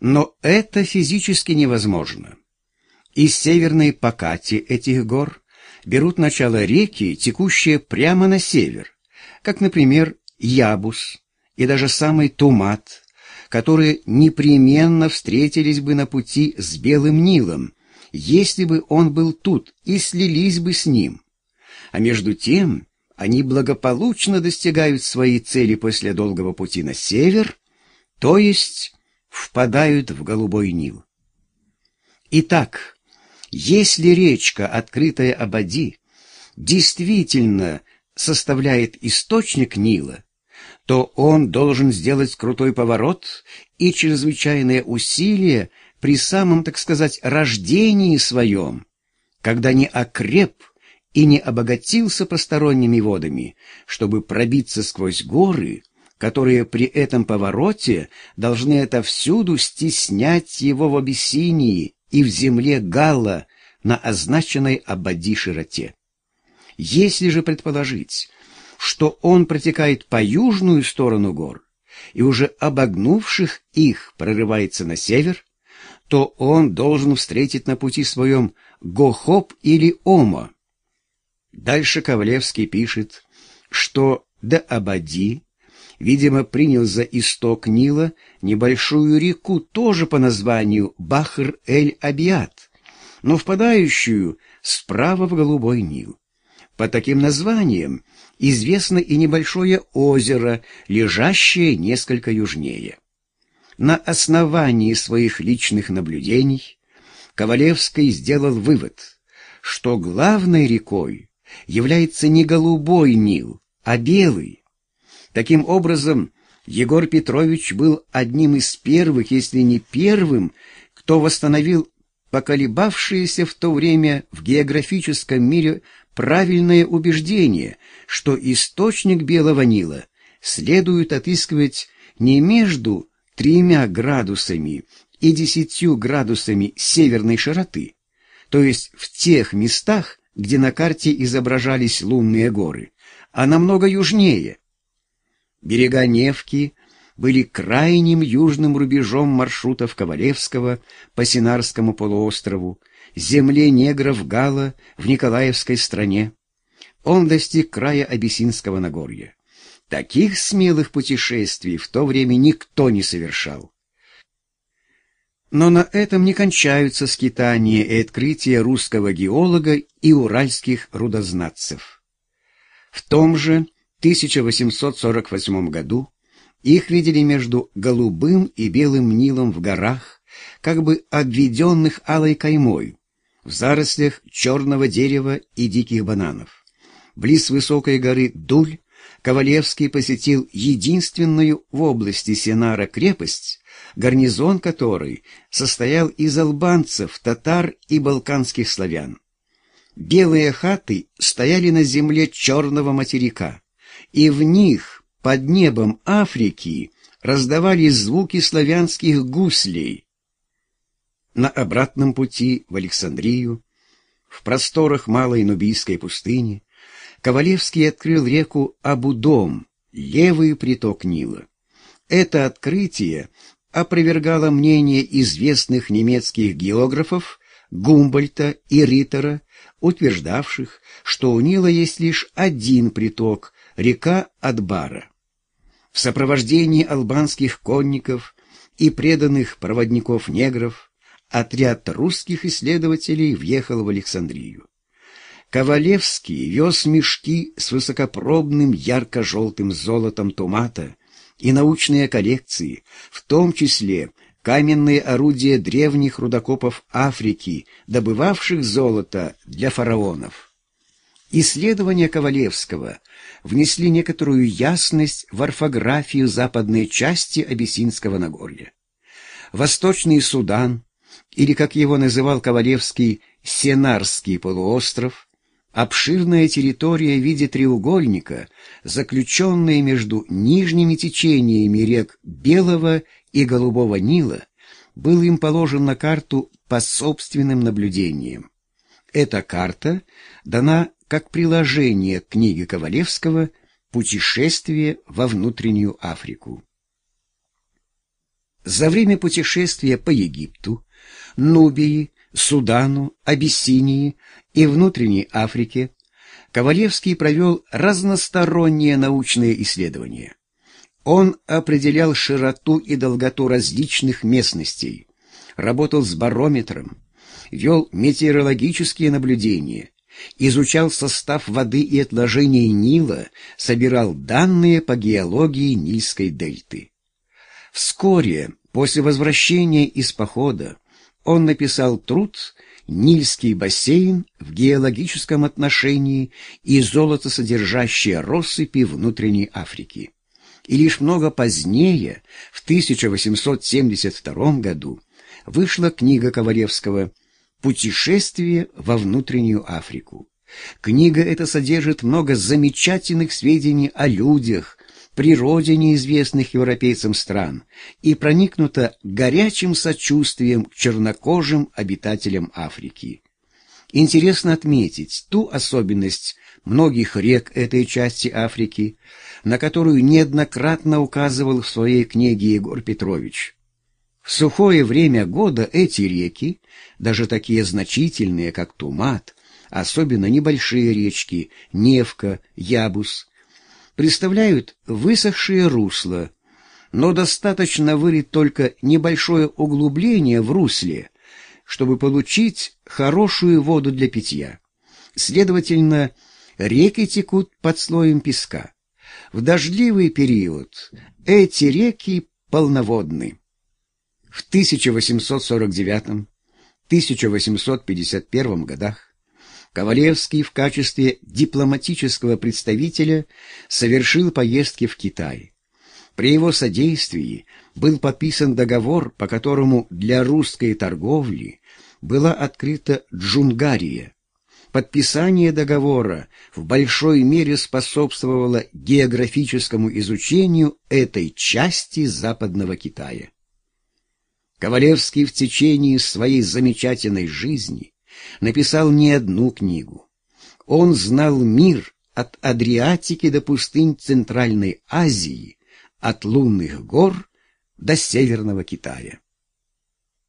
Но это физически невозможно. Из северной покати этих гор берут начало реки, текущие прямо на север, как, например, Ябус и даже самый Тумат, которые непременно встретились бы на пути с Белым Нилом, если бы он был тут, и слились бы с ним. А между тем они благополучно достигают своей цели после долгого пути на север, то есть впадают в Голубой Нил. Итак, если речка, открытая Абади, действительно составляет источник Нила, то он должен сделать крутой поворот и чрезвычайные усилия при самом, так сказать, рождении своем, когда не окреп и не обогатился посторонними водами, чтобы пробиться сквозь горы, которые при этом повороте должны отовсюду стеснять его в Абиссинии и в земле Галла на означенной Абади широте. Если же предположить, что он протекает по южную сторону гор и уже обогнувших их прорывается на север, то он должен встретить на пути своем Гохоп или Омо, Дальше Ковалевский пишет, что до Абади, видимо, принял за исток Нила небольшую реку, тоже по названию Бахр-эль-Абиат, но впадающую справа в Голубой Нил. По таким названиям известно и небольшое озеро, лежащее несколько южнее. На основании своих личных наблюдений Ковалевский сделал вывод, что главной рекой является не голубой Нил, а белый. Таким образом, Егор Петрович был одним из первых, если не первым, кто восстановил поколебавшееся в то время в географическом мире правильное убеждение, что источник Белого Нила следует отыскивать не между тремя градусами и десятью градусами северной широты, то есть в тех местах, где на карте изображались лунные горы, а намного южнее. Берега Невки были крайним южным рубежом маршрутов Ковалевского по Синарскому полуострову, земле негров Гала в Николаевской стране. Он достиг края Абиссинского Нагорья. Таких смелых путешествий в то время никто не совершал. Но на этом не кончаются скитания и открытия русского геолога и уральских рудознатцев. В том же 1848 году их видели между Голубым и Белым Нилом в горах, как бы обведенных алой каймой, в зарослях черного дерева и диких бананов. Близ высокой горы Дуль Ковалевский посетил единственную в области Сенара крепость, гарнизон которой состоял из албанцев, татар и балканских славян. Белые хаты стояли на земле черного материка, и в них, под небом Африки, раздавались звуки славянских гуслей. На обратном пути в Александрию, в просторах Малой Нубийской пустыни, Ковалевский открыл реку Абудом, левый приток Нила. Это открытие опровергало мнение известных немецких географов Гумбольта и Риттера, утверждавших, что у Нила есть лишь один приток – река Адбара. В сопровождении албанских конников и преданных проводников-негров отряд русских исследователей въехал в Александрию. Ковалевский вез мешки с высокопробным ярко-желтым золотом томата и научные коллекции, в том числе каменные орудия древних рудокопов Африки, добывавших золото для фараонов. Исследования Ковалевского внесли некоторую ясность в орфографию западной части Абиссинского Нагорья. Восточный Судан, или, как его называл Ковалевский, Сенарский полуостров, Обширная территория в виде треугольника, заключенная между нижними течениями рек Белого и Голубого Нила, был им положен на карту по собственным наблюдениям. Эта карта дана как приложение к книге Ковалевского «Путешествие во внутреннюю Африку». За время путешествия по Египту, Нубии, Судану, Абиссинии и внутренней Африке Ковалевский провел разносторонние научные исследования. Он определял широту и долготу различных местностей, работал с барометром, вел метеорологические наблюдения, изучал состав воды и отложений Нила, собирал данные по геологии Нильской дельты. Вскоре после возвращения из похода он написал труд «Нильский бассейн в геологическом отношении и золотосодержащие россыпи внутренней Африки». И лишь много позднее, в 1872 году, вышла книга Ковалевского «Путешествие во внутреннюю Африку». Книга эта содержит много замечательных сведений о людях, природе неизвестных европейцам стран и проникнута горячим сочувствием к чернокожим обитателям Африки. Интересно отметить ту особенность многих рек этой части Африки, на которую неоднократно указывал в своей книге Егор Петрович. В сухое время года эти реки, даже такие значительные, как Тумат, особенно небольшие речки Невка, Ябус, представляют высохшие русла, но достаточно вырыть только небольшое углубление в русле, чтобы получить хорошую воду для питья. Следовательно, реки текут под слоем песка. В дождливый период эти реки полноводны. В 1849-1851 годах Ковалевский в качестве дипломатического представителя совершил поездки в Китай. При его содействии был подписан договор, по которому для русской торговли была открыта Джунгария. Подписание договора в большой мере способствовало географическому изучению этой части Западного Китая. Ковалевский в течение своей замечательной жизни написал не одну книгу. Он знал мир от Адриатики до пустынь Центральной Азии, от лунных гор до Северного Китая.